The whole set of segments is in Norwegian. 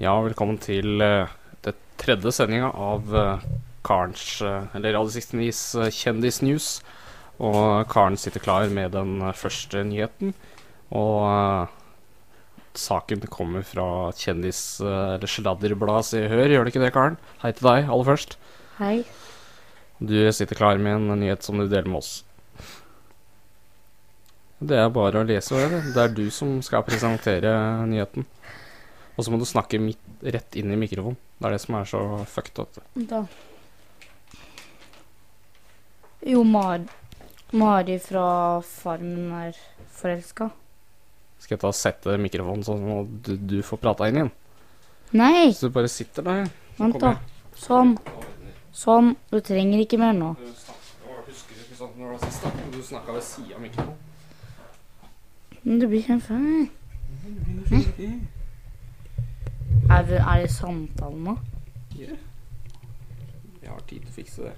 Ja, velkommen til uh, det tredje sendinga av uh, Karens, uh, eller Radio 69s uh, Kjendisnews. Og Karen sitter klar med den første nyheten. Og saken kommer fra kjendis- eller sladderbladet Se Hør, gjør det ikke det, Karen? Hei til deg, aller først. Hei. Du sitter klar med en nyhet som du deler med oss. Det er bare å lese over det. Det er du som skal presentere nyheten. Og så må du snakke midt, rett inn i mikrofonen. Det er det som er så fucked up. Da. Jo, Mar Mari fra Farmen er forelska. Skal jeg ta og sette mikrofonen sånn at du, du får prata inn igjen? Nei, Så du bare sitter der. så vent da. Sånn. Sånn. Du trenger ikke mer nå. Du snakka ved sida av mikrofonen. Men det blir kjempefint. Er det, er det samtale nå? Ja. Jeg har tid til å fikse det.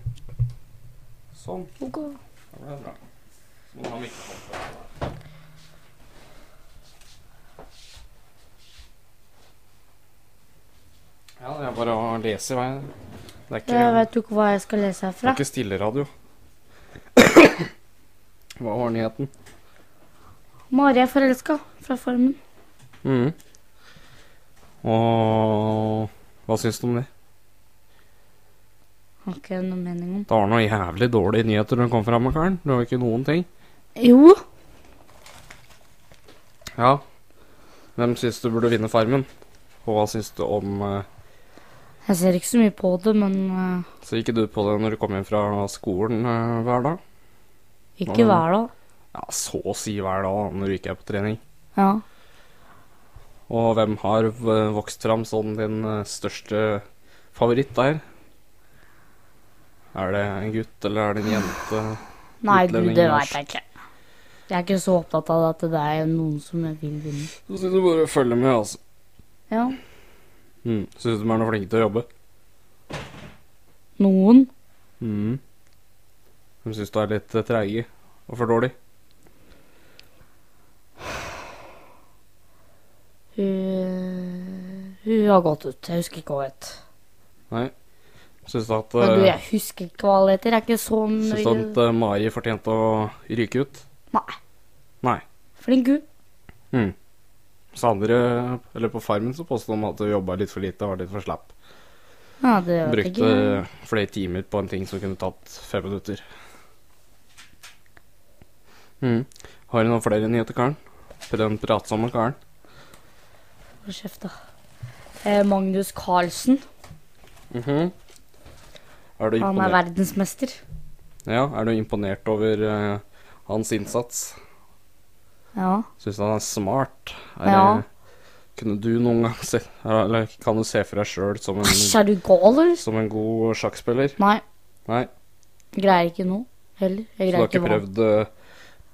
Sånn. Ok. Da ble det bra. Så må du ha mikrofonen. Ja, det er bare å lese i vei. Det er ikke, Jeg vet jo ikke hva jeg skal lese herfra. det er ikke stilleradio. Hva var nyheten? Mari er forelska fra Farmen. Mhm. Og hva syns du om det? Har ikke noe mening om. Det var noe jævlig dårlige nyheter den kom fram, Karen. Du har ikke noen ting. Jo. Ja. Hvem syns du burde vinne Farmen? Og hva syns du om uh, Jeg ser ikke så mye på det, men uh, Så gikk du på det når du kom hjem fra skolen uh, hver dag? ikke hver dag. Ja, så å si hver dag når du ikke er på trening. Ja. Og hvem har vokst fram som din eh, største favoritt der? Er det en gutt, eller er det en jente? Nei, du, det veit jeg ikke. Jeg er ikke så opptatt av at det er noen som vil vinne. Så syns du bare følger med, altså. Ja. Mm. Syns du de er noe flinke til å jobbe? Noen. Mm. De syns du er litt treig treige og for dårlig? Hun, hun har gått ut. Jeg husker ikke hva hun het. Nei. Syns du at, Men du, eh, jeg husker ikke hva hun heter. Jeg er ikke sånn syns du at eh, Mari fortjente å ryke ut? Nei. Nei. Flink hun. Mm. Så andre, eller på Farmen, så påstod de at du jobba litt for lite og var litt for slapp. Ja, det vet jeg Brukte ikke. flere timer på en ting som kunne tatt fem minutter. Mm. Har du noen flere nyheter, Karen? Den pratsomme Karen? Hold kjeft, da. Eh, Magnus Carlsen. Mhm. Er du Han er verdensmester. Ja, er du imponert over uh, hans innsats? Ja. Syns han er smart? Er Ja. det, kunne du noen gang se Eller kan du se for deg sjøl som, en- Æsj, er du gal, eller? som en god sjakkspiller? Nei. Nei. Greier ikke nå heller. Så du har ikke ikke prøvd, eh,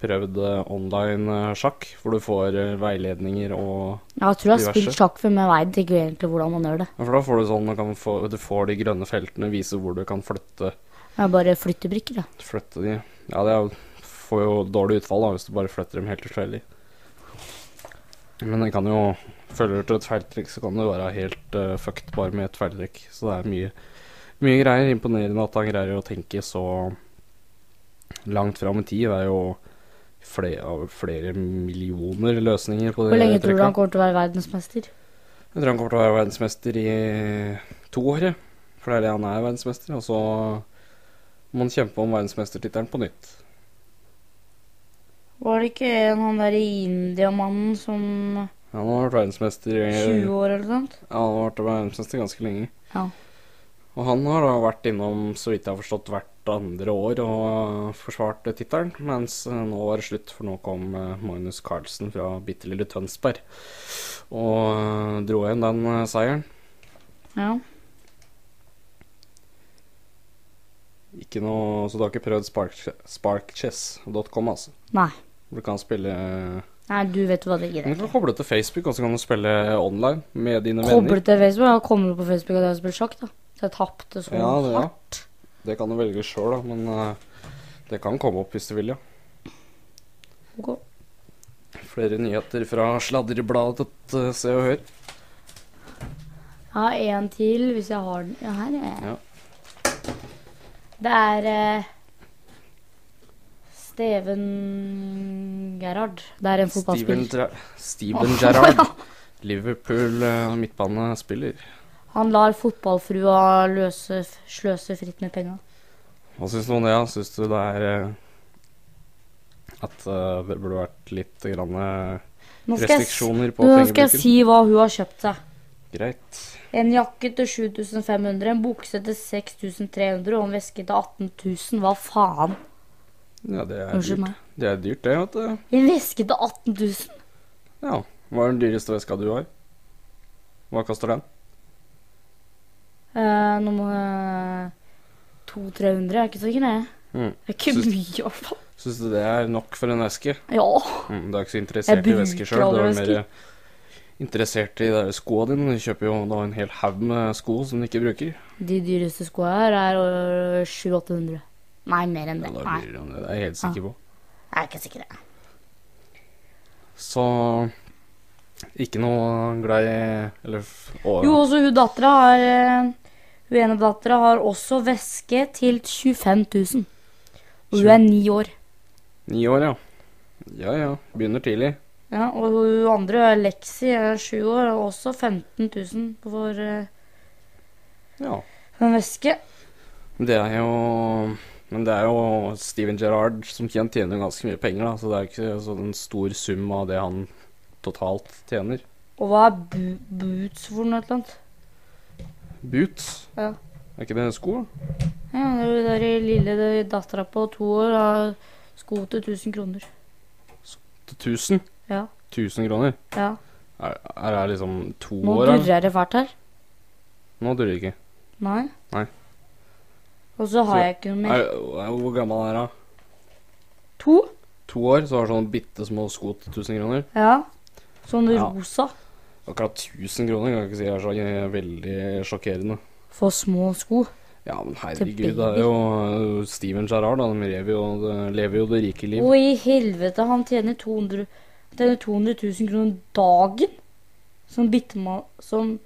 prøvd eh, online eh, sjakk, hvor du får eh, veiledninger og Jeg tror jeg har spilt sjakk før, men jeg veit ikke egentlig hvordan man gjør det. ja, For da får du sånn du, kan få, du får de grønne feltene, vise hvor du kan flytte, Ja, bare flytte brikker, da. flytte de. Ja, det er, får jo dårlig utfall da, hvis du bare flytter dem helt tilfeldig. Men det kan jo Følger du til et feiltrekk, så kan du være helt uh, fucked bare med et feiltrekk. Så det er mye, mye greier. Imponerende at han greier å tenke så langt fram i tid. Det er jo flere, flere millioner løsninger på det Hvor lenge tror du han kommer til å være verdensmester? Jeg tror han kommer til å være verdensmester i to år, ja. For det er det han er verdensmester. Og så må han kjempe om verdensmestertittelen på nytt. Var det ikke en han der indiamannen som Han har vært verdensmester i 20 år eller sånt? Ja, han har vært verdensmester ganske lenge. Ja. Og han har da vært innom, så vidt jeg har forstått, hvert andre år og forsvart tittelen. Mens eh, nå var det slutt, for nå kom eh, Magnus Carlsen fra bitte lille Tønsberg og eh, dro igjen den seieren. Ja. Ikke noe, så du har ikke prøvd spark, sparkchess.com, altså? Nei. Du kan spille Nei, du vet hva det Du deg. Du kan koble til Facebook, og så kan du spille online med dine Koble venner. til Facebook? Ja, kommer du på Facebook og har spilt sjakk, da. Jeg tapte så Ja, det, ja. det kan du velge sjøl, da, men uh, det kan komme opp hvis du vil, ja. Okay. Flere nyheter fra sladrebladet uh, Se og Hør. Jeg har en til, hvis jeg har den. Ja, her er. Ja. Det er uh, Steven Gerhard. Det er en fotballspiller. Steven Gerrard. Liverpool eh, midtbanespiller. Han lar fotballfrua løse, sløse fritt med penga. Hva syns du om det? Syns du det er eh, At uh, det burde vært litt grann, eh, s- restriksjoner på nå skal jeg si hva hun har kjøpt seg. Greit. En jakke til 7500, en bukse til 6300 og en veske til 18 000. Hva faen? Ja, det er Unnskyld dyrt. meg. Det er dyrt, det. vet du. En veske til 18 000? Ja. Hva er den dyreste veska du har? Hva koster den? Eh, Nummer jeg 200-300, er ikke sikker, jeg. Mm. Det er ikke Syns- mye, i hvert fall. Syns du det er nok for en veske? Ja. Mm, du er ikke så interessert i bruker vesker sjøl. Du aldri er vesker. mer interessert i de der skoene dine. Du kjøper jo da en hel haug med sko som du ikke bruker. De dyreste skoene her er øh, 700-800. Nei, mer enn Ja, det. da Nei, blir det, det er jeg helt sikker på. jeg er ikke sikker. jeg. Så ikke noe glad i Eller f- å, Jo, også hun dattera har øh, Hun ene dattera har også væske til 25 000. Og hun er ni år. Ni år, ja. Ja ja. Begynner tidlig. Ja, og hun andre, Lexi, er sju år og også 15 000 for, uh, Ja. en væske. Det er jo Men det er jo Steven Gerrard som tjener tjener ganske mye penger, da, så det er ikke så en stor sum av det han totalt tjener. Og hva er bu boots for noe eller annet? Boots. Ja. Er ikke det sko? da? Ja, det er jo der lille dattera på to år har sko til 1000 kroner. Til 1000? Ja. 1000 kroner? ja. Er, er det liksom to Nå år, Nå durrer det fælt her. Nå durrer det ikke. Nei. Nei. Og så har Så- jeg ikke noe mer. Er, er, hvor gammel er hun? To? To år, så har hun sånne bitte små sko til 1000 kroner. Ja. Sånn Ja. rosa. Akkurat 1000 kroner kan jeg ikke si er så veldig sjokkerende. For små sko. Ja, men herregud, det er jo uh, Steven Gerrard, Han lever jo, lever jo det rike liv. Og i helvete, han tjener 200, tjener 200 000 kroner dagen som, bitma, som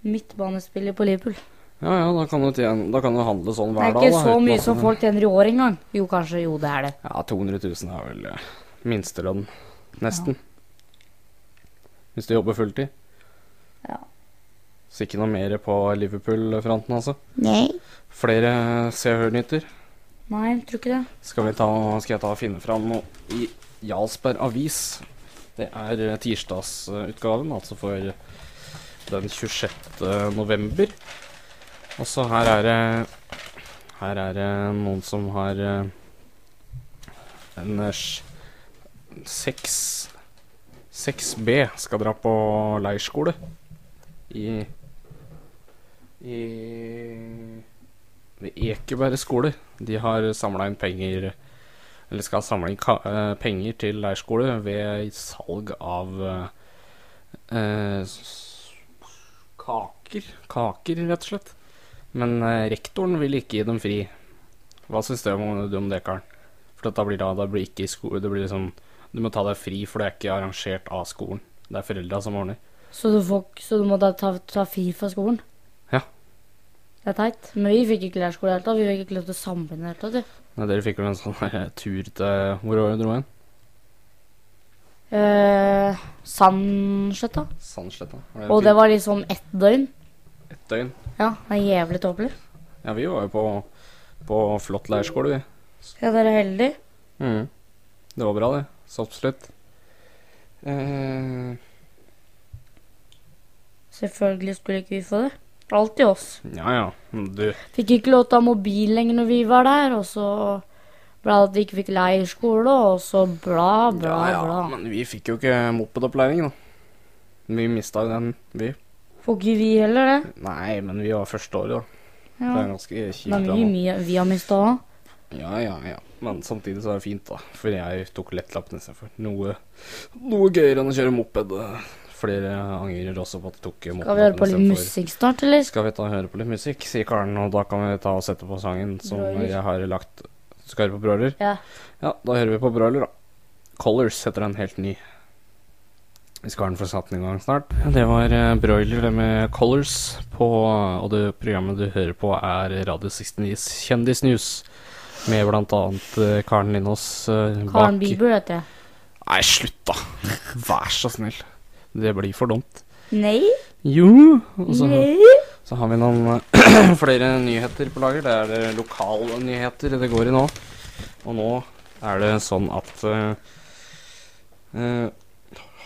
midtbanespiller på Liverpool. Ja ja, da kan du, tjene, da kan du handle sånn Det er er dag. ikke da, så mye at som folk tjener i år engang. Jo, kanskje. Jo, det er det. Ja, 200 000 er vel eh, minstelønn. Nesten. Hvis du jobber fulltid. Ja. Så ikke noe mer på Liverpool-fronten, altså. Nei. Flere Se og Hør-nyheter? Nei, jeg tror ikke det. Skal, vi ta, skal jeg ta og finne fram noe i Jarlsberg Avis. Det er eh, tirsdagsutgaven, altså for den 26. november. Og så her er det Her er det noen som har eh, en 6 6B skal dra på leirskole i i ved Ekeberg skole. De har samla inn penger Eller skal samle inn eh, penger til leirskole ved salg av eh, kaker. Kaker, rett og slett. Men eh, rektoren vil ikke gi dem fri. Hva syns du om, det, Karen? For da blir da, da blir ikke i skole, det blir liksom Du må ta deg fri, for det er ikke arrangert av skolen. Det er foreldra som ordner. Så du, får, så du må da ta, ta fri fra skolen? Ja. Det er teit. Men vi fikk ikke leirskole i det hele tatt. Vi fikk ikke lov til å samle i det hele tatt. Nei, dere fikk vel en sånn her tur til Hvor var det dro hen? Eh, Sandsletta. Sandsletta. Og det var liksom ett døgn. ett døgn. Ja, det er jævlig tåpelig. Ja, vi var jo på, på flott leirskole, vi. Ja, dere er heldige. Mhm. Det var bra, det. Så absolutt. Eh, Selvfølgelig skulle ikke vi få det. Alltid oss. ja ja. Men Du Fikk ikke lov til å ha mobil lenger når vi var der, og så ble det at vi ikke fikk leirskole, og så bla, bla, Ja ja, bla. men vi fikk jo ikke mopedopplæring, da. Vi mista jo den, vi. Får ikke vi heller det? Nei, men vi var første året, da. Det Ja. er ganske Det kjipt. vi, da, mye, vi har mista òg. Ja, ja, ja. Men samtidig så er det fint, da. For jeg tok lettlappen istedenfor. Noe, noe gøyere enn å kjøre moped. Flere angrer også på at jeg tok Skal vi høre på litt musikk snart, eller? Skal vi ta og høre på litt musikk, sier Karen, og da kan vi ta og sette på sangen som Broiler. jeg har lagt Skal høre på Broiler? Ja. Ja, da hører vi på Broiler, da. Colors heter den helt ny. Vi skal ha den for satt i gang snart. Det var eh, Broiler det med Colors på Og det programmet du hører på, er Radio 69s Kjendisnews. Med blant annet eh, Karen uh, bak. Karen Bieber heter jeg. Nei, slutt, da! Vær så snill. Det blir for dumt. Nei, Jo! Og så, nei. så har vi noen eh, flere nyheter på lager. Det er det lokale nyheter det går i nå. Og nå er det sånn at uh, eh,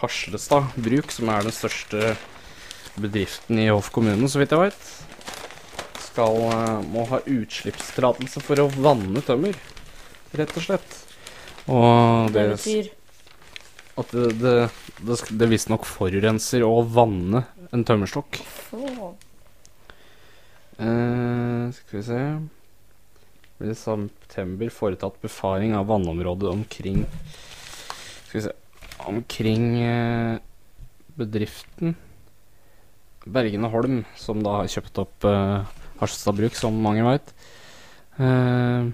Haslestad bruk, som er den største bedriften i Hoff kommune, så vidt jeg veit, skal eh, må ha utslippstillatelse for å vanne tømmer, rett og slett. Og Det det, betyr at det, det, det, det visstnok forurenser å vanne en tømmerstokk. Eh, skal vi se Blir i september foretatt befaring av vannområdet omkring Skal vi se Omkring eh, bedriften Bergene Holm, som da har kjøpt opp eh, Harstad Bruk, som mange veit. Eh,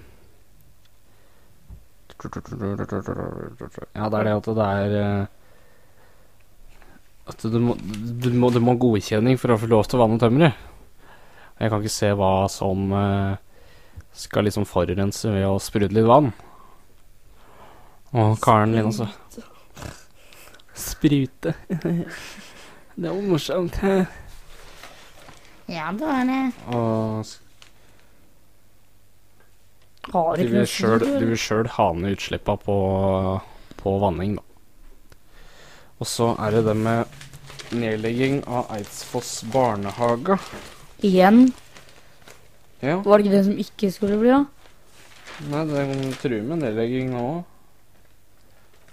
ja, det er det at det er eh, At du må, du, må, du må godkjenning for å få lov til å vanne tømmeret. Jeg kan ikke se hva som eh, skal liksom forurense ved å sprudle litt vann. Og Karen Linn også. Sprute. det var morsomt. Ja, det er det. Og Har de vil sjøl, de vil sjøl ha ned utslippa på, på vanning, da. Og så er det det med nedlegging av Eidsfoss barnehage. Igjen. Ja, Var det ikke det som ikke skulle bli, da? nei, det truer med nedlegging nå òg.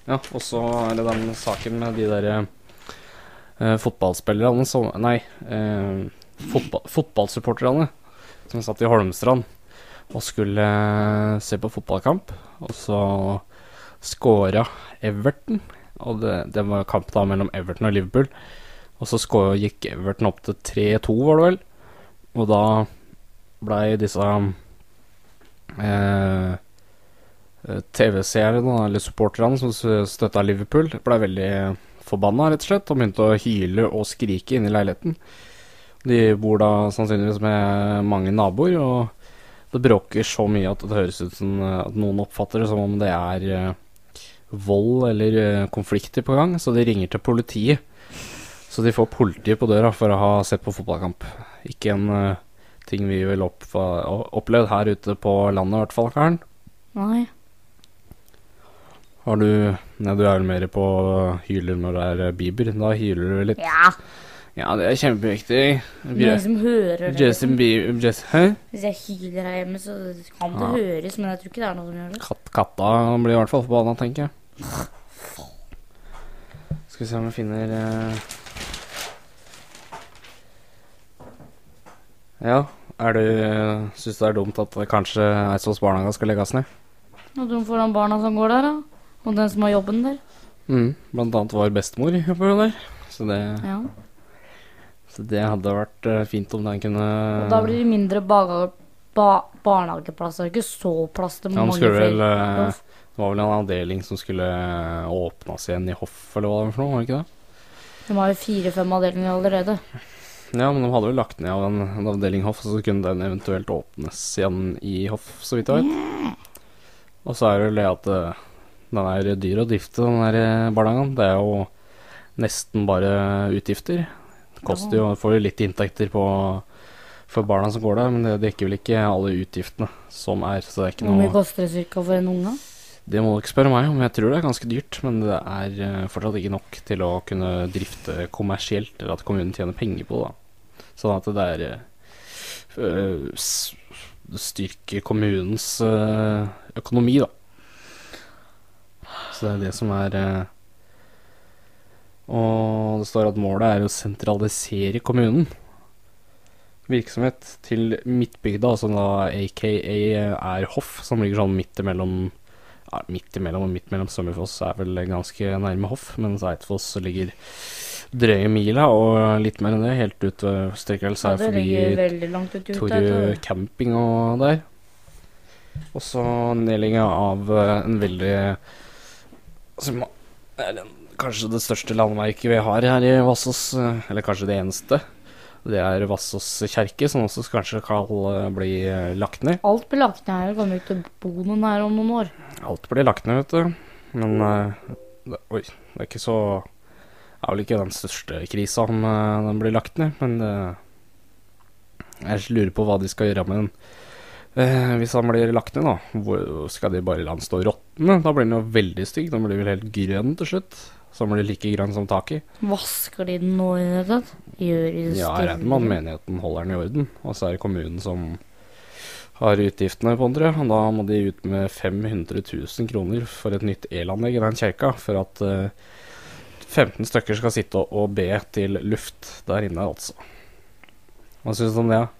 Ja, og så er det den saken med de derre eh, fotballspillerne som Nei, eh, fotball, fotballsupporterne som satt i Holmstrand og skulle eh, se på fotballkamp. Og så scora Everton. Og det, det var kamp da mellom Everton og Liverpool. Og så skå- gikk Everton opp til 3-2, var det vel. Og da blei disse eh, eh, TV-seerne, eller supporterne som støtta Liverpool, blei veldig forbanna, rett og slett, og begynte å hyle og skrike inne i leiligheten. De bor da sannsynligvis med mange naboer, og det bråker så mye at det høres ut som eh, at noen oppfatter det som om det er eh, vold eller eh, konflikter på gang, så de ringer til politiet. Så de får politiet på døra for å ha sett på fotballkamp. Ikke en ting vi vil opp, opplevd her ute på landet, i hvert fall, Karen. Nei. Har du Nei, du er vel mer på hyler når det er Bieber. Da hyler du litt. Ja. Ja, det er kjempeviktig. Noen som hører det. Justin. Bieber Just, Hæ? Hvis jeg hyler her hjemme, så kan det Ja. høres, men jeg tror ikke det er noe som gjør det. Katt, katta blir i hvert fall forbanna, tenker jeg. Skal vi se om vi finner uh... Ja, er du Syns det er dumt at kanskje Eidsvolls barnehage skal legges ned? Og dumt for de barna som går der, da. Og den som har jobben der. Mm, blant annet vår bestemor jobber der. Så det, Ja. Det hadde vært eh, fint om den kunne Og da blir det mindre ba, barnehageplass. Det er ikke så plass til mange flere. vel eh, Det var vel en avdeling som skulle eh, åpnes igjen i Hoff, eller hva det var for noe? Var det ikke det? De har jo fire-fem avdelinger allerede. Ja, men de hadde vel lagt ned av en, en avdeling Hoff, så kunne den eventuelt åpnes igjen i Hoff, så vidt jeg vet. Og så er det vel det at den er dyr å drifte, den der eh, barnehagen. Det er jo nesten bare utgifter. Koster jo, får jo litt inntekter på for barna som går der, men det dekker vel ikke alle utgiftene som er, så det er ikke Hvor mye koster det cirka for en unge? Det må du ikke spørre meg om, jeg tror det er ganske dyrt, men det er eh, fortsatt ikke nok til å kunne drifte kommersielt, eller at kommunen tjener penger på det. da. Sånn at det er eh, øh, Det styrker kommunens øh, økonomi, da. Så det er det som er øh, Og det står at målet er å sentralisere kommunen virksomhet til Midtbygda, som da aka er Hoff, som ligger sånn midt imellom ja, Midt imellom og midt mellom Sommerfoss er vel ganske nærme Hoff, mens Eidfoss ligger drøye mila og litt mer enn det, helt ut ved strekker vel seg forbi ut camping og der. Og så nedlegginga av eh, en veldig altså, Det er en kanskje det største landverket vi har her i Vassås, eh, eller kanskje det eneste. Det er Vassås kjerke, som også kanskje skal eh, bli eh, lagt ned. Alt blir lagt ned her. Det kommer ikke til å bo noen her om noen år. Alt blir lagt ned, vet du. Men det, Oi, det er ikke så Det er vel ikke den største krisa om den blir lagt ned, men det, jeg lurer på hva de skal gjøre med den. Eh, hvis han blir lagt ned, da, hvor skal de bare la den stå råtne? Da blir den jo veldig stygg. Da blir den vel helt grønn til slutt. Den blir like grønn som taket. Vasker de den nå i det hele tatt? Gjør de det Ja, jeg regner med at menigheten holder den i orden. Og så er det kommunen som har utgiftene på andre. Og da må de ut med 500 000 kroner for et nytt elanlegg i den kjerka. For at uh, 15 stykker skal sitte og, og be til luft der inne, altså. Hva syns du om det? Ja.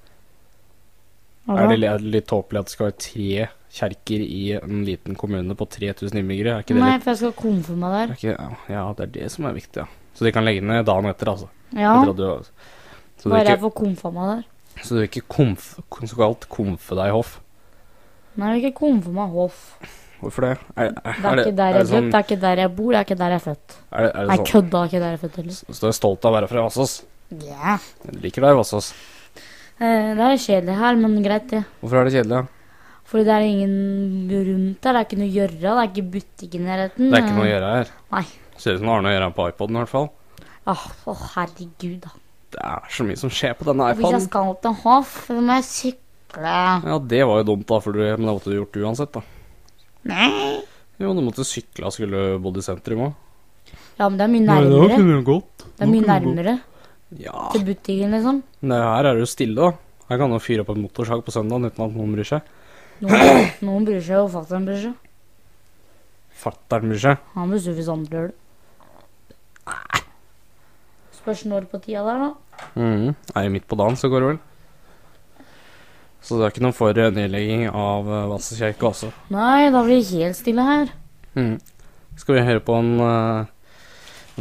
Er det litt tåpelig at det skal være tre kjerker i en liten kommune på 3000 innbyggere? Er ikke det Nei, litt for jeg skal konfirme er der. ikke, ja, ja, det er det som er viktig, ja. Så de kan legge ned dagen etter, altså. Ja, Etter du, så, Bare bare jeg får konfa meg der. så du ikke konf... såkalt komfe deg i hoff? Nei, jeg vil ikke konfe meg hoff. Hvorfor det? Er, er, Det er ikke der er jeg det sånn, det er ikke der jeg bor, det er ikke der jeg er født. er det, er det Nei, sånn kødda ikke der jeg er født heller. Så du er stolt av å være fra Vassås? Ja. Jeg liker deg i Vassås. Eh, det er kjedelig her, men greit det. Hvorfor er det kjedelig? da? Fordi det er ingen rundt her. det er ikke noe å gjøre, det er ikke butikk i nærheten. Det er ikke noe å gjøre her. Nei. Ser ut som Arne har noe å gjøre på iPoden i hvert fall. Åh, oh, herregud da. Det er så mye som skjer på denne iPoden. Hvis jeg skal til Hoff, så må jeg sykle. Ja, det var jo dumt, da, for du, men det måtte du gjort uansett, da. Nei. Jo, du måtte sykle og skulle bodd i sentrum òg. Ja, men det er mye nærmere. du gått. Det er mye nærmere Ja, til butikken, liksom. Nei, her er det jo stille, da. Her kan du fyre opp en motorsag på søndagen uten at noen bryr seg. Noen, noen bryr seg, og fatter'n bryr seg. Fatter'n bryr seg. Han bryr seg hvis andre gjør det. Spørs når på tida der, da. Mhm. Er det midt på dagen, så går det vel. Så det er ikke noen for eh, nedlegging av uh, Vassås kirke, også? Nei, da blir det helt stille her. Mhm. Skal vi høre på en, en,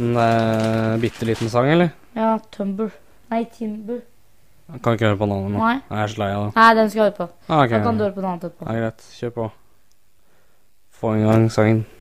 en uh, bitte liten sang, eller? Ja, Tumber. Nei, Timber. Kan ikke høre på den andre nå. Nei. Jeg er så lei av det. Nei, den skal jeg høre på. Ah, ok. Da kan du høre på den andre etterpå. Ja, greit. Kjør på. Få i gang sangen.